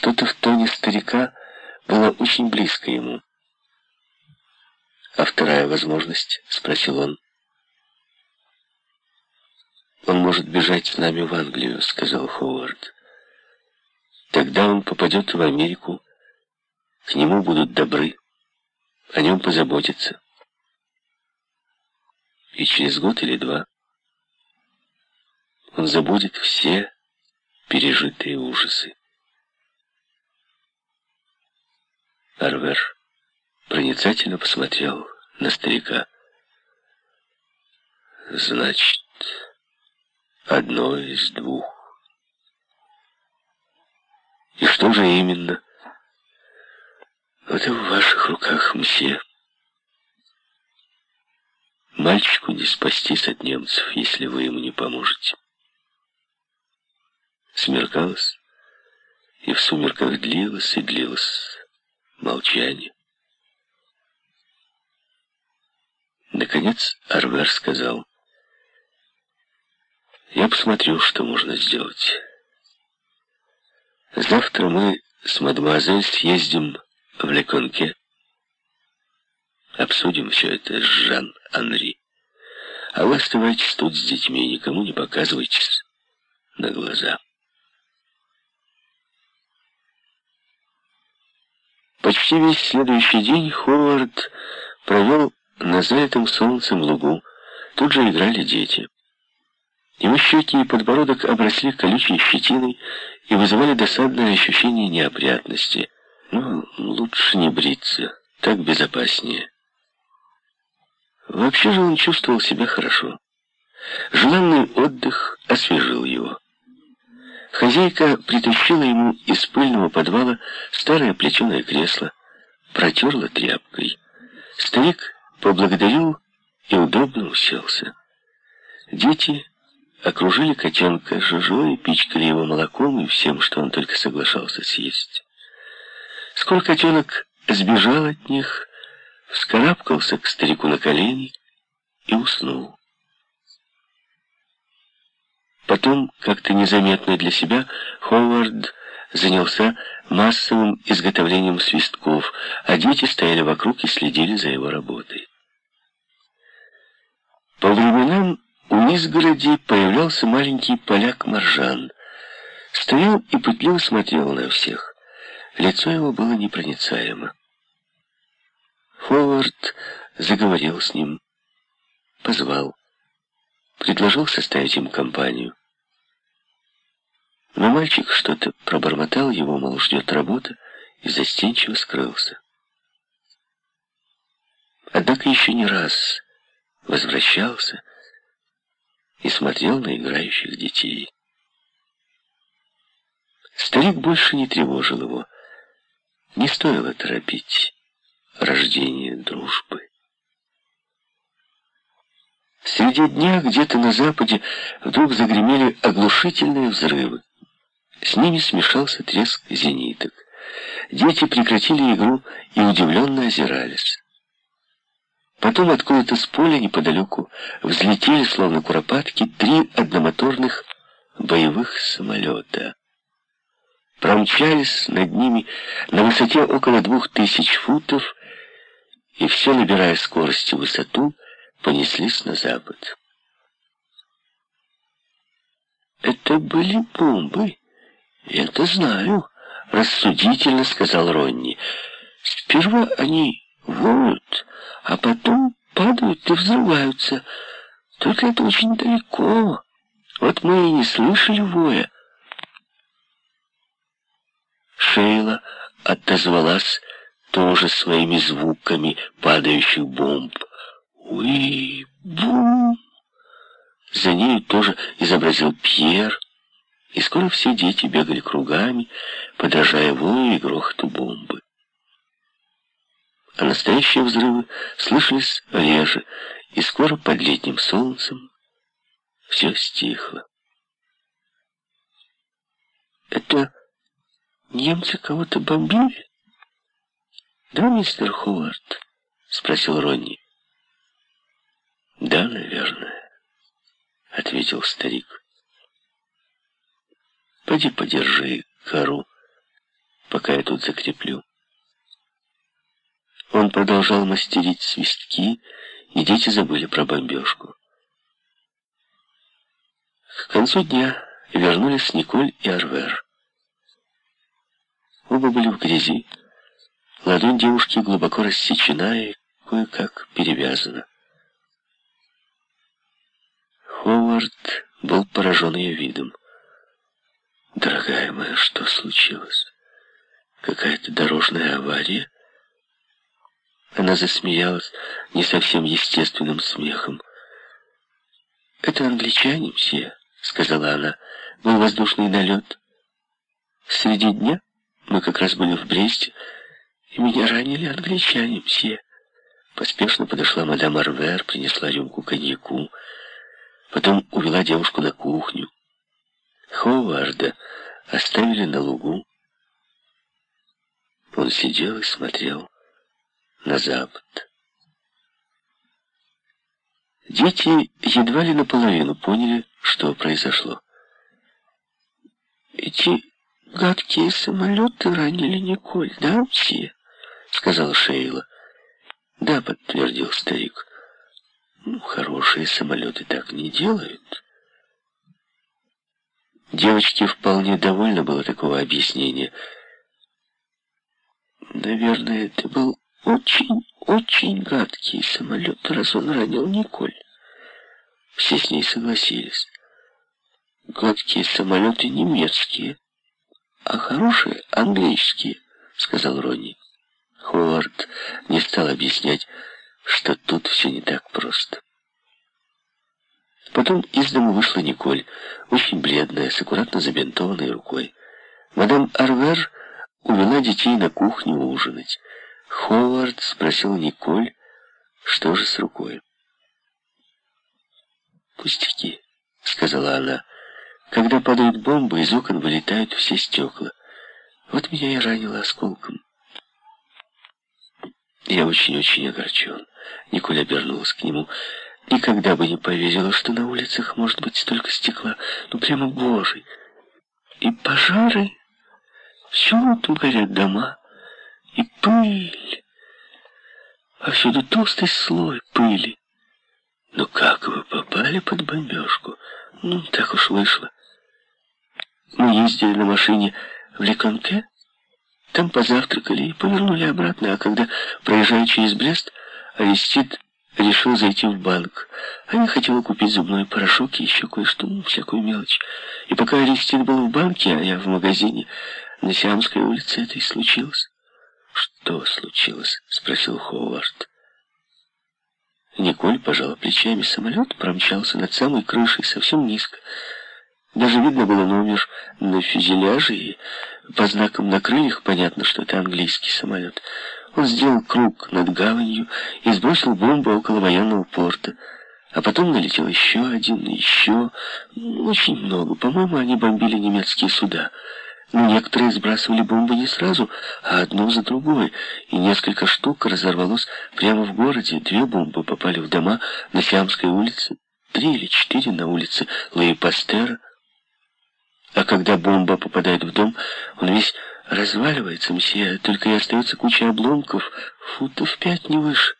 Что-то в тоне старика было очень близко ему. «А вторая возможность?» — спросил он. «Он может бежать с нами в Англию», — сказал Ховард. «Тогда он попадет в Америку, к нему будут добры, о нем позаботятся. И через год или два он забудет все пережитые ужасы. Арвер проницательно посмотрел на старика. «Значит, одно из двух. И что же именно?» «Это в ваших руках, мсье. Мальчику не спастись от немцев, если вы ему не поможете». Смеркалось, и в сумерках длилось и длилось молчание. Наконец Арвер сказал, «Я посмотрю, что можно сделать. Завтра мы с мадемуазель съездим в Леконке. Обсудим все это с Жан-Анри. А вы оставайтесь тут с детьми, никому не показывайтесь на глаза». Почти весь следующий день Ховард провел на залитом солнцем лугу. Тут же играли дети. Его щеки и подбородок обросли колючей щетиной и вызывали досадное ощущение неопрятности. Ну, лучше не бриться, так безопаснее. Вообще же он чувствовал себя хорошо. Желанный отдых освежил его. Хозяйка притащила ему из пыльного подвала старое плетеное кресло, протерла тряпкой. Старик поблагодарил и удобно уселся. Дети окружили котенка жужой, пичкали его молоком и всем, что он только соглашался съесть. Скоро котенок сбежал от них, вскарабкался к старику на колени и уснул. Потом, как-то незаметно для себя, Ховард занялся массовым изготовлением свистков, а дети стояли вокруг и следили за его работой. По временам у изгороди появлялся маленький поляк Маржан. Стоял и пытливо смотрел на всех. Лицо его было непроницаемо. Ховард заговорил с ним, позвал, предложил составить им компанию. Но мальчик что-то пробормотал, его, мол, ждет работа, и застенчиво скрылся. Однако еще не раз возвращался и смотрел на играющих детей. Старик больше не тревожил его. Не стоило торопить рождение дружбы. Среди дня где-то на западе вдруг загремели оглушительные взрывы. С ними смешался треск зениток. Дети прекратили игру и удивленно озирались. Потом откуда-то с поля неподалеку взлетели, словно куропатки, три одномоторных боевых самолета. Промчались над ними на высоте около двух тысяч футов и все, набирая скорость и высоту, понеслись на запад. Это были бомбы. «Это знаю», — рассудительно сказал Ронни. «Сперва они воют, а потом падают и взрываются. Только это очень далеко. Вот мы и не слышали воя». Шейла отозвалась тоже своими звуками падающих бомб. «Уи-бум!» За нею тоже изобразил Пьер. И скоро все дети бегали кругами, подражая вою и грохоту бомбы. А настоящие взрывы слышались реже, и скоро под летним солнцем все стихло. «Это немцы кого-то бомбили?» «Да, мистер Ховард?» — спросил Ронни. «Да, наверное», — ответил старик. Поди подержи кору. пока я тут закреплю». Он продолжал мастерить свистки, и дети забыли про бомбежку. К концу дня вернулись Николь и Арвер. Оба были в грязи. Ладонь девушки глубоко рассечена и кое-как перевязана. Ховард был поражен ее видом. «Дорогая моя, что случилось? Какая-то дорожная авария?» Она засмеялась не совсем естественным смехом. «Это англичане, все», — сказала она. «Был воздушный налет. Среди дня мы как раз были в Бресте, и меня ранили англичане, все». Поспешно подошла мадам Арвер, принесла рюмку коньяку, потом увела девушку на кухню. Ховарда оставили на лугу. Он сидел и смотрел на запад. Дети едва ли наполовину поняли, что произошло. «Эти гадкие самолеты ранили Николь, да, все?» — сказала Шейла. «Да», — подтвердил старик. «Ну, хорошие самолеты так не делают». Девочке вполне довольно было такого объяснения. «Наверное, это был очень, очень гадкий самолет, раз он ранил Николь. Все с ней согласились. Гадкие самолеты немецкие, а хорошие английские, сказал Ронни. Ховард не стал объяснять, что тут все не так просто. Потом из дома вышла Николь, очень бледная, с аккуратно забинтованной рукой. Мадам Арвер увела детей на кухню ужинать. Ховард спросил Николь, что же с рукой. «Пустяки», — сказала она. «Когда падают бомбы, из окон вылетают все стекла. Вот меня и ранило осколком». «Я очень-очень огорчен». Николь обернулась к нему. «Никогда бы не поверила, что на улицах может быть столько стекла. Ну, прямо божий. И пожары. Всюду горят дома» и пыль. Повсюду толстый слой пыли. Ну как вы попали под бомбежку? Ну, так уж вышло. Мы ездили на машине в Леконте, там позавтракали и повернули обратно, а когда, проезжая через Брест, Арестит решил зайти в банк. А я хотела купить зубной порошок и еще кое-что, ну, всякую мелочь. И пока Арестит был в банке, а я в магазине, на Сиамской улице это и случилось. «Что случилось?» — спросил Ховард. Николь пожала плечами. Самолет промчался над самой крышей, совсем низко. Даже видно было номер на фюзеляже, и по знакам на крыльях понятно, что это английский самолет. Он сделал круг над гаванью и сбросил бомбу около военного порта. А потом налетел еще один, еще... Очень много. По-моему, они бомбили немецкие суда. Но некоторые сбрасывали бомбы не сразу, а одну за другой, и несколько штук разорвалось прямо в городе. Две бомбы попали в дома на Сиамской улице, три или четыре на улице Лаи-Пастера. А когда бомба попадает в дом, он весь разваливается, мсье, только и остается куча обломков, футов пять не выше.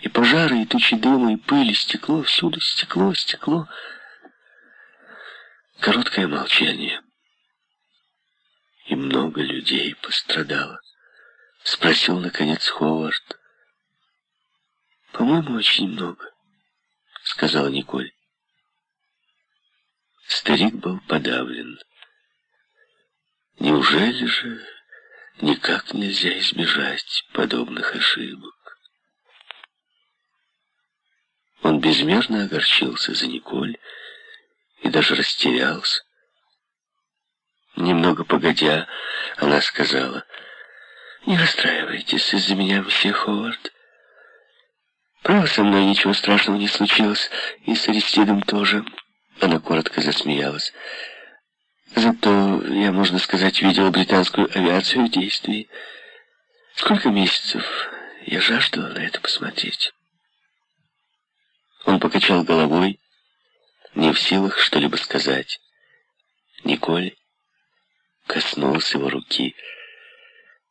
И пожары, и тучи дыма, и пыли, стекло, всюду стекло, стекло. Короткое молчание и много людей пострадало? Спросил, наконец, Ховард. По-моему, очень много, сказала Николь. Старик был подавлен. Неужели же никак нельзя избежать подобных ошибок? Он безмерно огорчился за Николь и даже растерялся. Немного погодя, она сказала, «Не расстраивайтесь из-за меня, мсье Ховард. Право, со мной ничего страшного не случилось, и с Аристидом тоже». Она коротко засмеялась. «Зато я, можно сказать, видела британскую авиацию в действии. Сколько месяцев я жаждала на это посмотреть». Он покачал головой, не в силах что-либо сказать. Николь коснулась его руки.